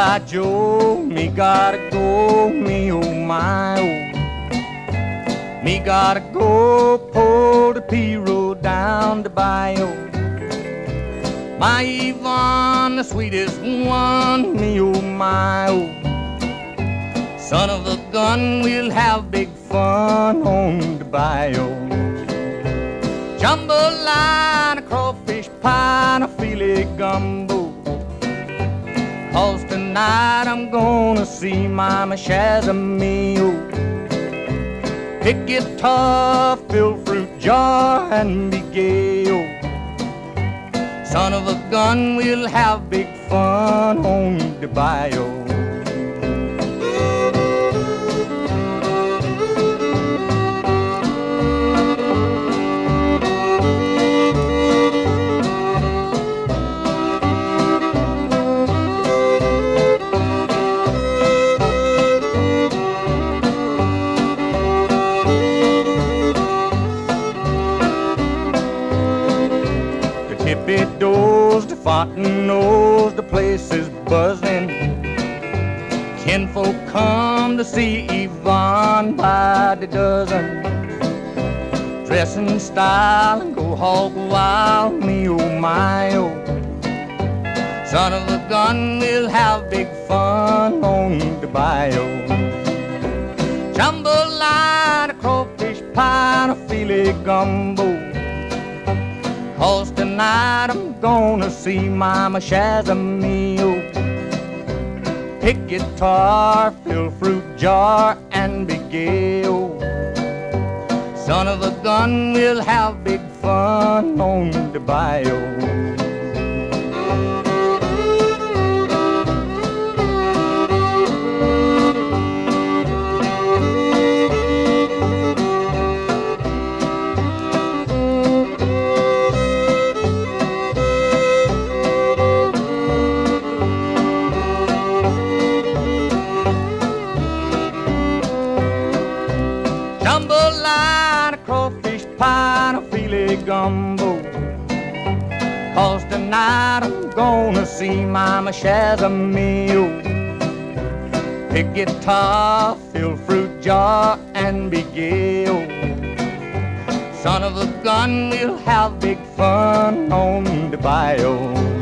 Joe, me gotta go, me oh my oh. Me gotta go pull the P road down the bayou. My Yvonne, the sweetest one, me oh my oh. Son of a gun, we'll have big fun on the bayou. Jambalaya, crawfish pie, and a filet gumbo. Cause tonight I'm gonna see Mama Shazamio. Pick guitar, fill fruit jar, and be gay. Son of a gun, we'll have big fun on the bayou. Tippy doors, the fountain nose, the place is buzzing. Kinfolk come to see Yvonne by the dozen. Dress in style and go hog wild, me oh my oh. Son of a gun, we'll have big fun on the bayou. Jambalaya, crawfish pie, a filet gumbo. Cause tonight I'm gonna see Mama Shazamio. Pick guitar, fill fruit jar, and be gay. Son of a gun, we'll have big fun on the bayou. Jambalaya, crawfish pie, and a filet gumbo. Cause tonight I'm gonna see Mama Shazamio. Pick guitar, fill fruit jar, and be oh. Son of a gun, we'll have big fun on the bayou.